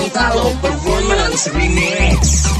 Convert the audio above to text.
beat Gorontalo performance remix. Okay,